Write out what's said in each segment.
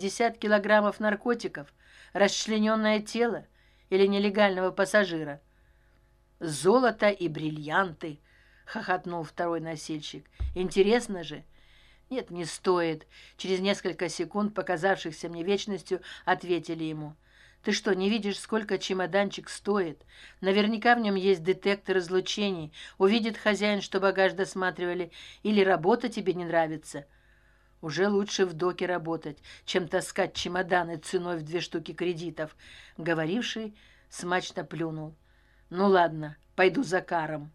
50 килограммов наркотиков, расчлененное тело или нелегального пассажира. Золото и бриллианты, хохотнул второй носильщик. Интересно же. Нет, не стоит. Через несколько секунд, показавшихся мне вечностью, ответили ему. Ты что, не видишь, сколько чемоданчик стоит? Наверняка в нем есть детектор излучений. Увидит хозяин, что багаж досматривали. Или работа тебе не нравится уже лучше в доке работать чем таскать чемоданы ценой в две штуки кредитов. Говоривший смачно плюнул. Ну ладно пойду за каром.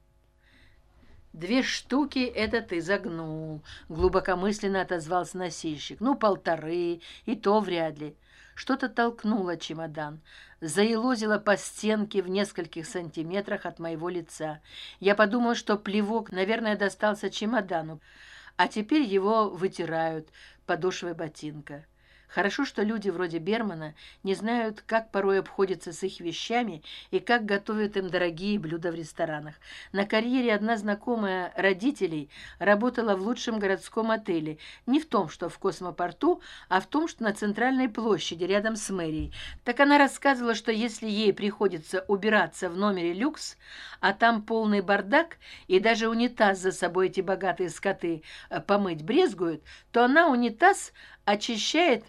Две штуки это ты загнул глубокомысленно отозвался носильщик. Ну полторы и то вряд ли. Что то толкнуло чемодан заелозило по стенке в нескольких сантиметрах от моего лица. Я подумал что плевок наверное достался чемодану а теперь его вытирают подошвой ботинка хорошо что люди вроде бермана не знают как порой обходятся с их вещами и как готовят им дорогие блюда в ресторанах. На карьере одна знакомая родителей работала в лучшем городском отеле. Не в том что в космопорту а в том что на центральной площади рядом с мэрией. Так она рассказывала что если ей приходится убираться в номере люкс а там полный бардак и даже унитаз за собой эти богатые скоты э, помыть брезгуют то она унитаз очищает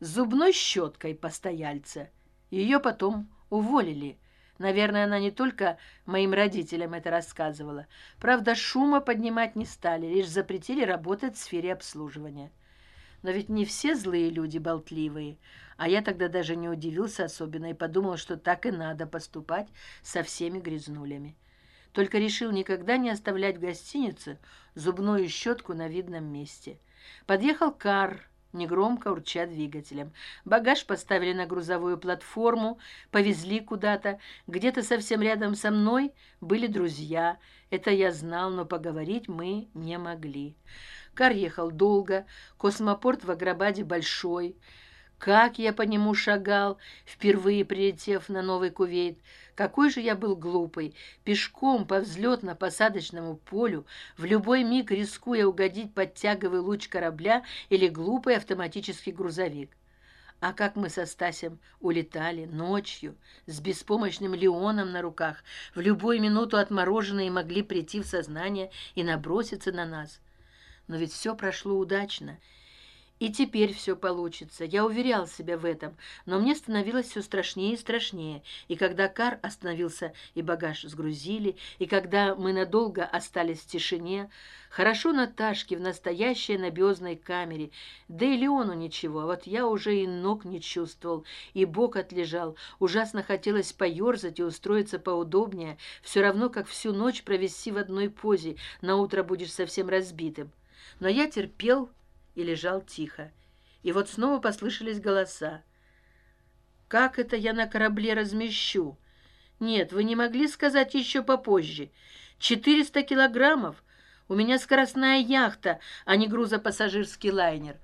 зубной щеткой постояльца. Ее потом уволили. Наверное она не только моим родителям это рассказывала. Правда шума поднимать не стали лишь запретили работать в сфере обслуживания. Но ведь не все злые люди болтливые. А я тогда даже не удивился особенно и подумал что так и надо поступать со всеми грязнулями. Только решил никогда не оставлять в гостинице зубную щетку на видном месте. Подъехал кар негромко урча двигателем. Багаж поставили на грузовую платформу, повезли куда-то. Где-то совсем рядом со мной были друзья. Это я знал, но поговорить мы не могли. Кар ехал долго, космопорт в Аграбаде большой как я по нему шагал впервые прилетев на новый кувейт какой же я был глупый. Пешком по взлетно посадочному полю в любой миг рискуя угодить под тяговый луч корабля или глупый автоматический грузовик. А как мы со стасем улетали ночью с беспомощным леоном на руках в любую минуту отмороженные могли прийти в сознание и наброситься на нас. Но ведь все прошло удачно и теперь все получится. Я уверял себя в этом. Но мне становилось все страшнее и страшнее. И когда кар остановился и багаж сгрузили и когда мы надолго остались в тишине хорошо наташке в настоящей набезной камере да и леону ничего а вот я уже и ног не чувствовал и бок отлежал. Ужасно хотелось поерзать и устроиться поудобнее все равно как всю ночь провести в одной позе. На утро будешь совсем разбитым. Но я терпел и лежал тихо. И вот снова послышались голоса. Как это я на корабле размещу? Нет вы не могли сказать еще попозже. Четыреста килограммов. У меня скоростная яхта а не грузопассажирский лайнер.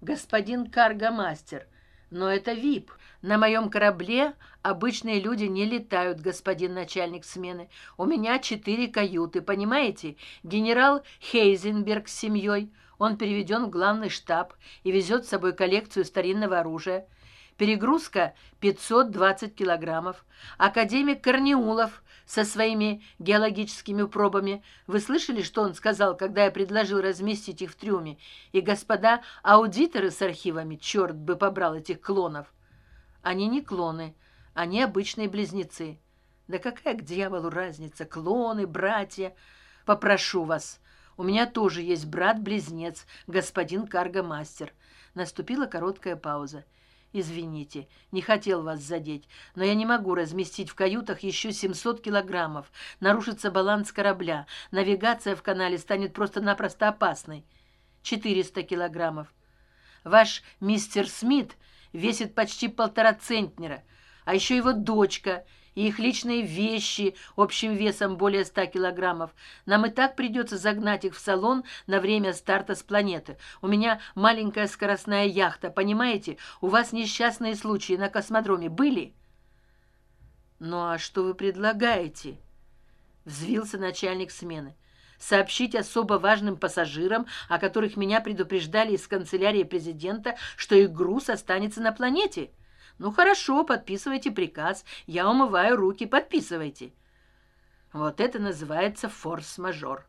Господин каргомастер но это вип. На моем корабле обычные люди не летают господин начальник смены. У меня четыре каюты понимаете? Генерал хейзенберг с семьей он переведен в главный штаб и везет с собой коллекцию старинного оружия. Перегрузка пятьсот двадцать килограммов. Академик корнеулов со своими геологическими пробами. Вы слышали что он сказал когда я предложил разместить их в трюме? И господа аудиторы с архивами черт бы побрал этих клонов. Они не клоны они обычные близнецы. Да какая к дьяволу разница клоны братья? Попрошу вас у меня тоже есть брат близнец господин каргомастер. Наступила короткая пауза. Извините не хотел вас задеть но я не могу разместить в каютах еще семьсот килограммов. Нарушится баланс корабля. Навигация в канале станет просто напросто опасной. Четыреста килограммов. Ваш мистер смит весит почти полтора центнера а еще его дочка и их личные вещи общим весом более ста килограммов. Нам и так придется загнать их в салон на время старта с планеты. У меня маленькая скоростная яхта понимаете? У вас несчастные случаи на космодроме были? Ну а что вы предлагаете? Взвился начальник смены. Сообщить особо важным пассажирам о которых меня предупреждали из канцелярии президента что их груз останется на планете ну хорошо подписывайте приказ. Я умываю руки подписывайте. Вот это называется форс мажор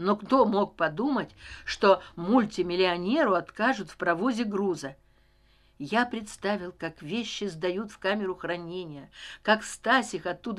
но кто мог подумать что мультимиллионеру откажут в провозе груза? Я представил как вещи сдают в камеру хранения как стасик оттуда